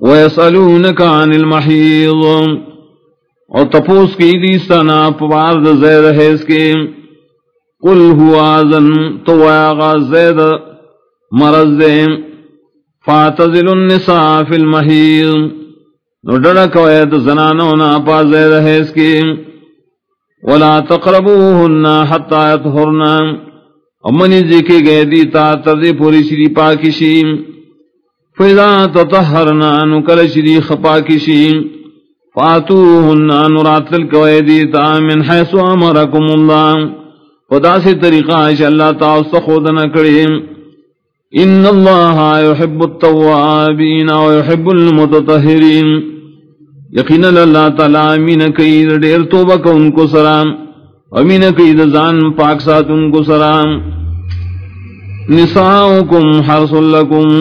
ویسالونک عن المحیض اور تپوس کی دیستنا پوارد زید حیث کے قل ہوا زن تو آغا زید مرض دے فاتزل النساء فی المحیض نو ڈڑا زنانونا پا زید حیث کے ولا تقربوهن حتى يطهرن امنی ذکر جی گئے دی تردی پوری شری پاکشی فیضا تطہرنا نکل شری خپاکشی فاتوهن نرات الكوئے دی تا من حیث امرکم اللہ خدا سے طریقہ ہے اللہ تعالی خود نہ کرے ان اللہ يحب التوابین ويحب المتطہرین یقین اللہ تعالی امین قید دیر توبہ کا ان کو سلام امین قید زان پاک سات ان کو سلام نساؤکم حرس لکم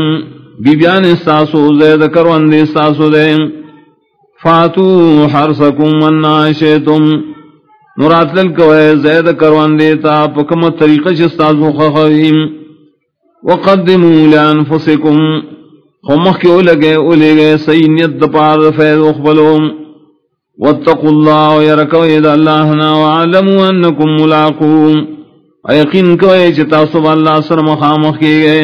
بیبیان استاسو زید کروند استاسو دے فاتو حرسکم اننا شیطم نورات للکوئے زید کروند دیتا پکم طریقہ شستاسو خخویم وقدمو لانفسکم. خمخ کے اولگے اولگے سینیت دپار فیض اخبلوم. واتقوا اللہ ویرکو اید اللہنا وعلموا انکم ملاقوم. ایقین کوئے چتا صبح اللہ سر مخامخ کی گئے.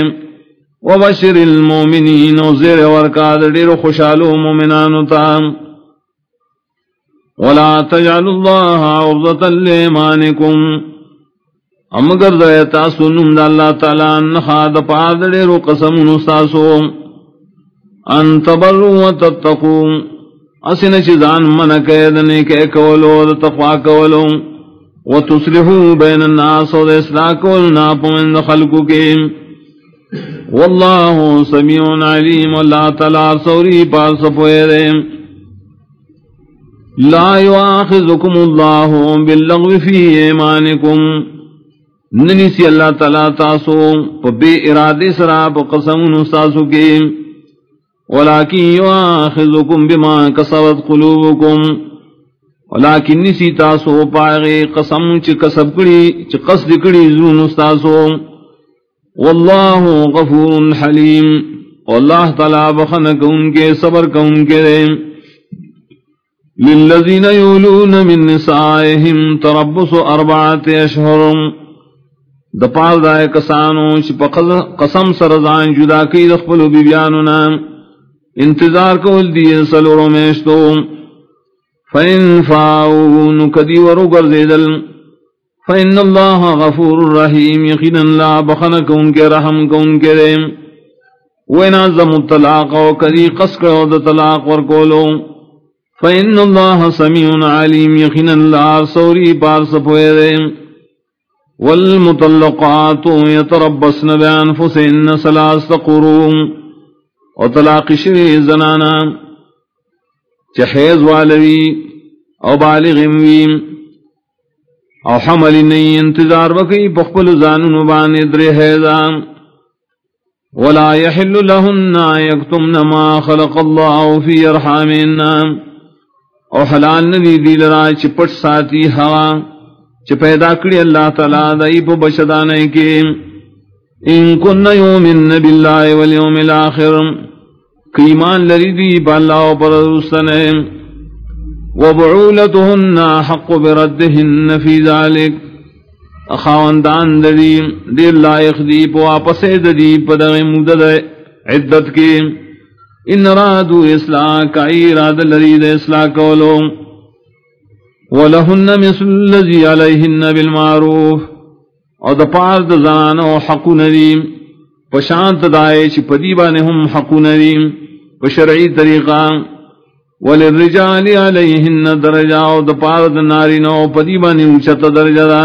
وبشر المومنین وزیر ورکاد دیر خوشالو مومنانو تام ولا تجعل اللہ عرضتا لیمانکم امگر دیتا سنم دا اللہ تعالی نخاد پاد دیر قسم نستاسوم ان تبروا وتتقوا اسن چیزان من قیدنے کے کولو تقوا کولو. وتصلحوا بین الناس و اصلاح کولنا پمن خلقو کے واللہ سمیع علیم اللہ تعالی سوری پاس پوئے لا یواخذکم اللہ باللغو فی ایمانکم. ننیسی اللہ تعالی تاسو پا بے ارادی سراب قسم نستاسو کے. ولكن يؤاخذكم بما كسبت قلوبكم ولكن نسي تاسو پاغي قسم چ کسب کڑی چ قصد کڑی زون استاسو والله غفور حليم والله تعالی بخن کون کے، صبر کون کے دے۔ للذین یولون من نسائهم تربص اربعات اشهر دپال دائے کسانو چ قسم سرزان جدا کی دخپلو بیبیانو نام انتظار کو دیئے سلوروں میں اشتو فَإِن فَاؤُونُ کدی ورو گرزیدل۔ فَإِنَّ اللَّهَ غَفُورُ الرَّحِيمِ یقین اللہ بخنک ان کے رحم کو ان کے ریم وَإِنَازَمُ الطَّلَاقَ وَكَدِي قَسْكَ وَدَ طَلَاقَ وَرْكُولُ فَإِنَّ اللَّهَ سَمِيعٌ عَلِيمٌ. یقین اللہ سوری پار سپوئے ریم وَالْمُطَلَّقَاتُ يَتَرَبَّسْنَ بِأَنفُسِهِنَّ ثَلَاثَ قُرُوءٍ او طلاق شوی زنانا. چحیز والوی او بالغ وی او حمل نئی انتظار وکی بخبل زانن بان در حیزا ولا يحل لهن يكتمن ما خلق الله في ارحامهن او حلال ندی دی لرا چپٹ ساتی ہوا. چ پیدا کری اللہ تعالی دای په بشدانه کې ان کن یومن باللہ والیوم الاخر. کیمان لریدی بالا و پر رسنے وبعولتهن حق بردهن فی ذالک اخاوندان دری دیر لائق دی، پو آپس دی پدغ مدد عدت کی. ان رادو اصلاح کا اراد لرید اصلاح کولو. ولہن مثل اللذی علیہن بالمعروف. او د پار او حق ندیم پشانت دائے چ پدی ہم حق ندیم بشرعی طریقہ وللرجال علیہن درجہ او د پار د ناری نو پدی بانے اونچت درجہ دا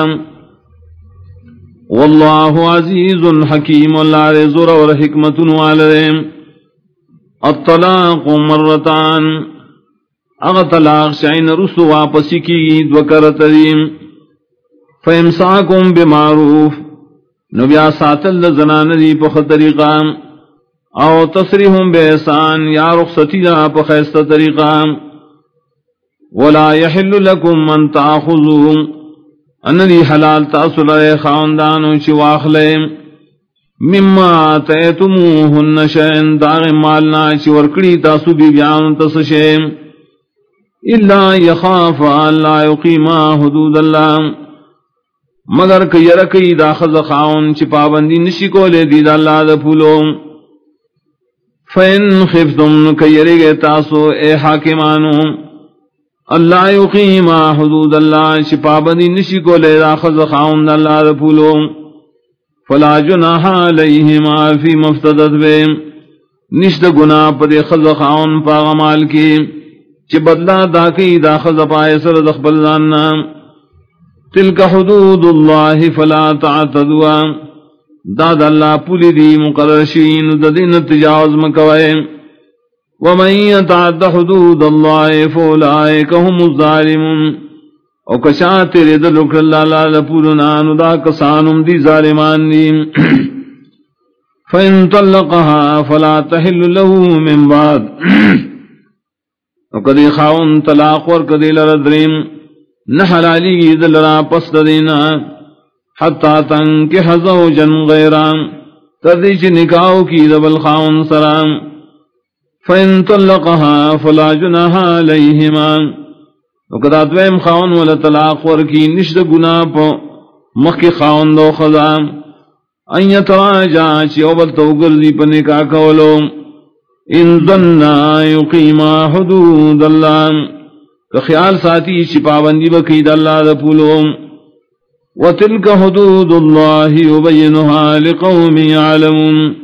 واللہ عزیز حکیم اللہ رزور اور حکمت والدیم الطلاق مرتان اغطلاق شعین رسو واپسی کی دو کرتریم فَإِمْسَاكُمْ بِمَعْرُوفِ نبیا ساتل زنان دی پخ طریقہ او تصریحم بے احسان، یا رخصتی جا پخیست طریقہ۔ ولا يحل لكم من تاخذوا ان دی حلال تاصل خاندانو چی واخلے مما تیتموہن شین داغ مالنا چی ورکڑی تاسو بی بیان تسشیم اللہ یخاف اللہ یقیما حدود اللہ مگر کہ یرکی دا خز خاون چی پابندی نشی کو لے دید اللہ دا پھولو فین خفتم کہ یرگے تاسو، اے حاکمانو، اللہ یقیما حدود اللہ چی پابندی نشی کو لے دا خز خاون اللہ دا پھولو فلا جناح علیہما فی مفتدت بے نشد گناہ پدے خز خاون پا غمال کی، چی بدلا دا کی دا خز پائے سر دخبل زاننا تلک حدود اللہ فلا تعتدوا۔ دا دا اللہ پولی دی، مقرر شین دا دین تجاوز مکوئے ومن يتعد حدود اللہ فولائک هم الظالمون. او کشا تیرے در لکھ اللہ لالا پورنا ندا کسانم دی ظالمان دی فین طلقها فلا تحل له من بعد. او کدی خاون طلاق ور کدی لردریم نحلالی گی دلرا پس دینا حتی تنکی حضو جن غیران تردی نکاو کی دبل خاون سرام فین طلقها فلا جناها علیہمان وکدا دویم خاون ولا طلاق ورکی نشد گناہ پا مخی خاون دو خدا. ان یتراجا چی اوبل تو گردی پا نکا کولو. ان ظننا یقیما حدود اللہ. کہ خیال ساتی چی پابندی بکید اللہ دا پولو. وتلك حدود الله يبينها لقوم يعلمون.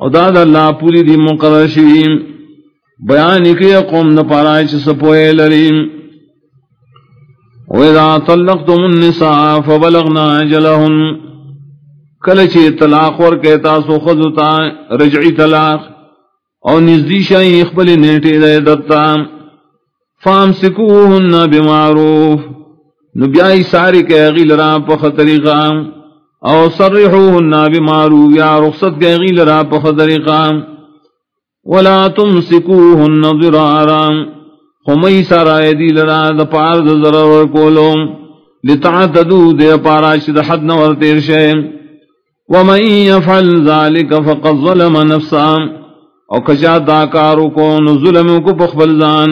وداد الله پوری دی مقرر شویم، بیان کی قوم نہ پارا چ سپوئے لریم. وَإِذَا طَلَّقْتُمُ النِّسَاءَ فَبَلَغْنَا أَجَلَهُنَّ کل چی طلاق ور کہتا سو خذتا رجعی طلاق او نزدی شای اخبر نیٹی دے دتا. فامسکوہن بمعروف نبیائی ساری کے غیل را پخ طریقہ او صرحوہن بمعروف، یا رخصت کے غیل را پخ طریقہ ولا تمسکوہن ضرارا. خمی سارا دی لرا دا پار دا ضرر کولو لتعتدو دے پارا شد حد نور تیر شے ومن یفعل ذالک فقد ظلم نفسا. او کشا دا کارو کو ظلم کو پخبل زان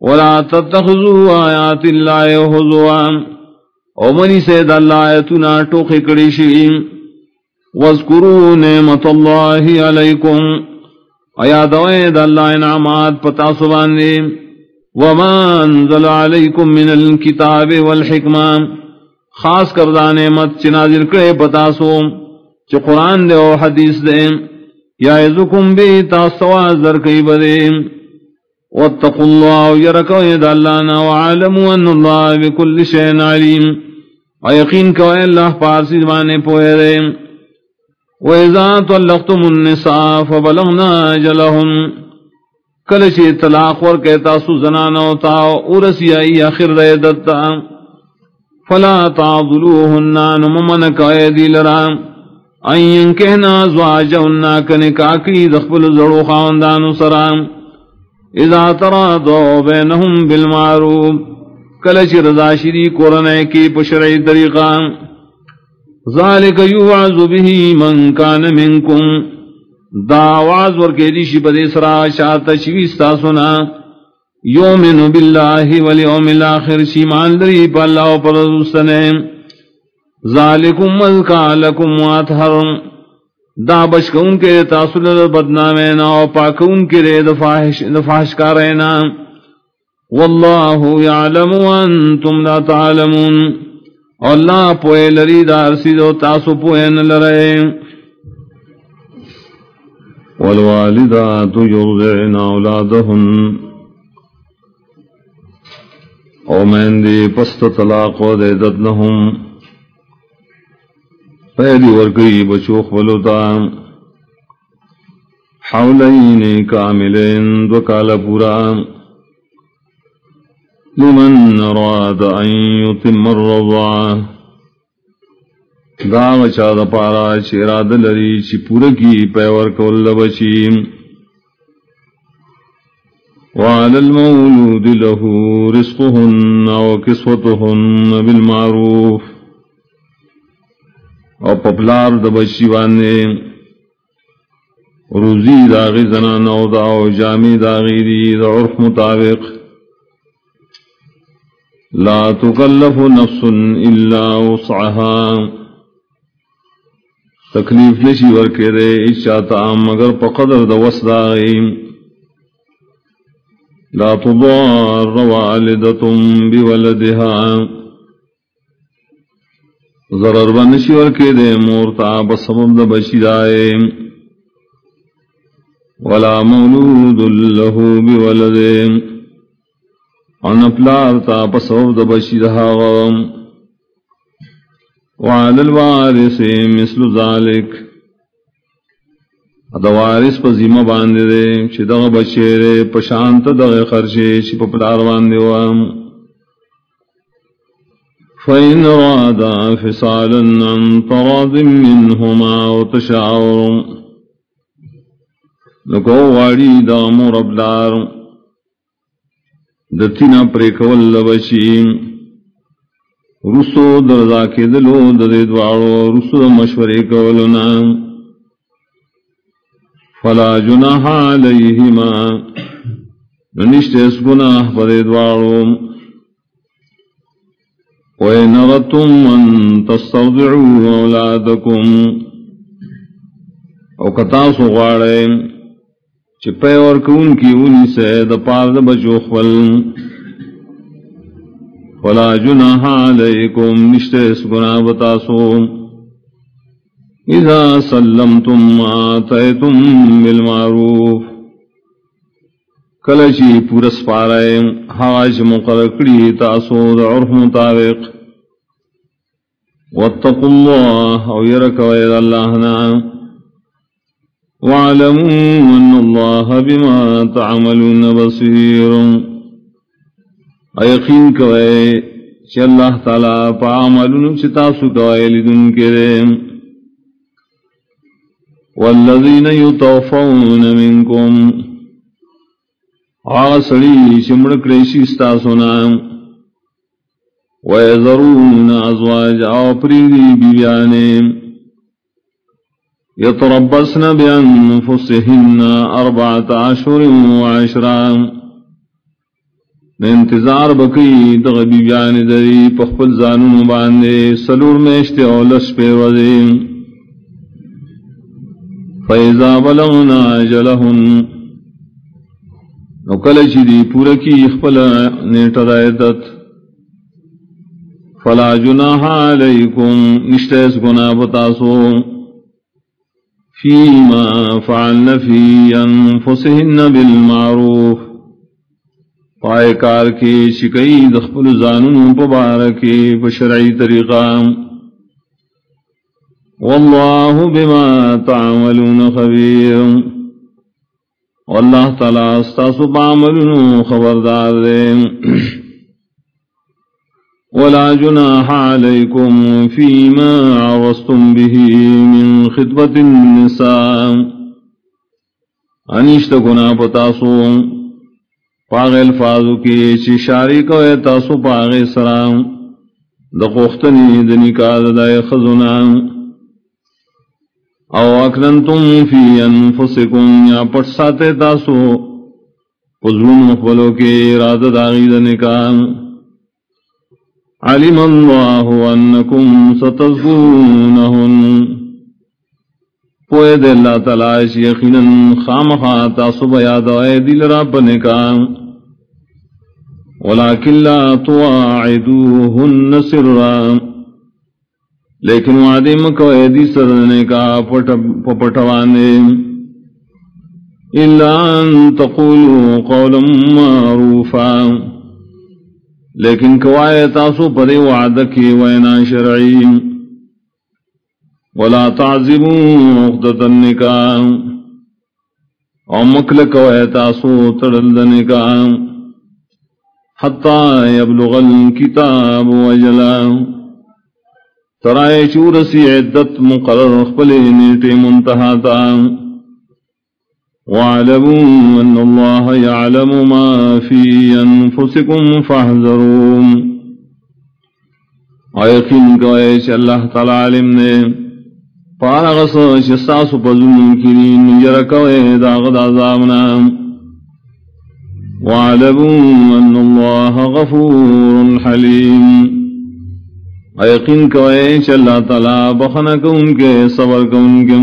ولا تتخذو آیات اللہ حضوا او منی سید اللہ آیتنا ٹوخی کڑی شیم وذکرو نعمت اللہ علیکم. ایادوئے دا اللہ انعامات پتا سباندیم وما انزل علیکم من الكتاب والحکمہ. خاص کردانے مت چنازل کرے پتا بتاسو چ قرآن دے او حدیث دے. یا ازکم بی تاسوا ذرکی بدے. واتقوا اللہ یرکو ید اللہنا وعالموا ان اللہ بکل شین علیم ویقین کوئے اللہ پارسی زمانے پوئے دے وَإِذَا طَلَّقْتُمُ النِّسَاءَ فَبَلَغْنَا کل چی طلاق ور کہتا سو زنانا ہوتا ارسی آئی آخر دے دتا. فلا تعضلوہن نممن کائے دی لرام این کہنا زواجہن کنکا کی دخبل زڑو خاندان سرام اذا ترا دو بینہم بالمعروب کل رضا شری قرنے کی پشرعی طریقہ ذالک یوعظ به من کان منکم. دا آواز ورکے دیشی بدے سرا شاعت شویستا سنا یومن باللہ والیوم الاخر شیمان دری پا اللہ پر رسنے ذالکم ملکا لکم واتحر دا بشکون کے تاثل بدنامینا و پاکون کے رے دفاحش کا رہنا واللہ یعلم وانتم لا تعلمون۔ اللہ پوئے لری دار سیدو تاسو پوئے نلرائے والوالدات يرضعن أولادهن او من دی پست طلاق و دے ددنہم پہلی ورگئی بچوخ بلوتا حولین کاملین دو کال پورا. لمن راد ان یتم الرضا. گاو چا دا پارا چی اراد لری چی پورا کی پیور کول بچی. وعلى المولود له رزقهن وكسوتهن بالمعروف. او پپلار د بچی باندې روزی داغی زنان او دا او جامی داغی دی دا عرف مطابق. لا تکلف نفس الا وسعها. تکلیف نشی ورکے دے اچھاتا مگر پا قدر دا وسداغی لا تضار والدتم بولدها. ضرر بنشی ورکے دے مورتا بسبب دا بشی دائے۔ ولا مولود لہو بولدے ان اپلارتا بسبب دا بشی دہاغم وعلى الوارث مثل ذلك دا وارث پا زیمہ باندے دے، چی دغ بچے دے، پشانت دغ خرچے، چی پا پلار باندے وام۔ فإن رادا فصالا عن طراض منهما وتشاور لکو واری دا مربلار دتینا پریکول لبشی رسو درزا کے دلو دد دوارو رسو مشورے کولنا فلا جناح علیہما نشتے اس گناہ پر دوارو وإن أردتم أن تسترضعوا أولادكم او کتاسو غاڑے چپے اور کون کی انہی سے دا پار بچو خول فلا جناح علیکم نشتے اس گناہ بتاسو اذا سلمتم آتیتم بالمعروف کلچی پورس پارائے حاج مقرقڑی تاسو دا عرف مطابق. واتقوا الله او يركوا إلى الله نعم واعلموا أن الله بما تعملون بصير. ايقين كوي چه الله تعالى فعملون چتاسو كوي لدن كريم والذين يتوفون منكم آسڑی چمڑ کریشی ستا سنا ویذرون ازواج آپریدی بیانے یتربصن بانفسهن اربعت عشر وعشران انتظار بکی دغ بیان دری پخپل زانون باندے سلور میشتے اولس پہ وزیم. فیضا بلغنا جلہن نو کل چی دی پورا کی اخپل نیٹ رائدت فلا جناح علیکم نشتیس گنا بتاسو فیما فعلن فی انفسهن بالمعروف. پائے کار کی شکئی دخپل زانن پبارکی بشرعی طریقہ واللہ بما تعملون خبیر. واللہ تعالی استاسو بعملنو خبردار دے۔ ولا جناح عليكم فيما عرستم به من خطبة النساء۔ انشت گنا پتاسو۔ پاغ الفاظو کی چی شاری کو تاسو پاغ سرام دقوختنی دنکا دائی خزنام۔ او اکننتم فی انفسکم، یا پٹ ساتے تاسو پزرون مخبلو کے راد داغید نکان. علم اللہ انکم ستذکونہن پوئے دے اللہ تلاش یقینا خامخا تاسو بیاد آئے دل رب نکان. ولیکن لا تواعدوہن سرام لیکن وعدے مکو ایدی سرنے کا پپٹوانے۔ الا ان تقولوا قولا معروفا۔ لیکن کوائے تاسو پدے وعدہ کی وینا شرعی۔ ولا تعذبوا عقدت النکاح او مکل کوائے تاسو تڑل دنکاح حتی یبلغ الكتاب وجلام ترائے چورسی عدت مقرر خپل نیٹے منتہا تا۔ وعلموا ان اللہ یعلم ما فی انفسکم فاحذرون۔ ایقین کو ایچ اللہ تعالی علم نے پارغس شستاس پزمون کرین جرکوے داغد عذابنا۔ وعلموا ان اللہ غفور حلیم۔ یقین کوئے تعالیٰ بخنا کو ان کے صبر کو ان کے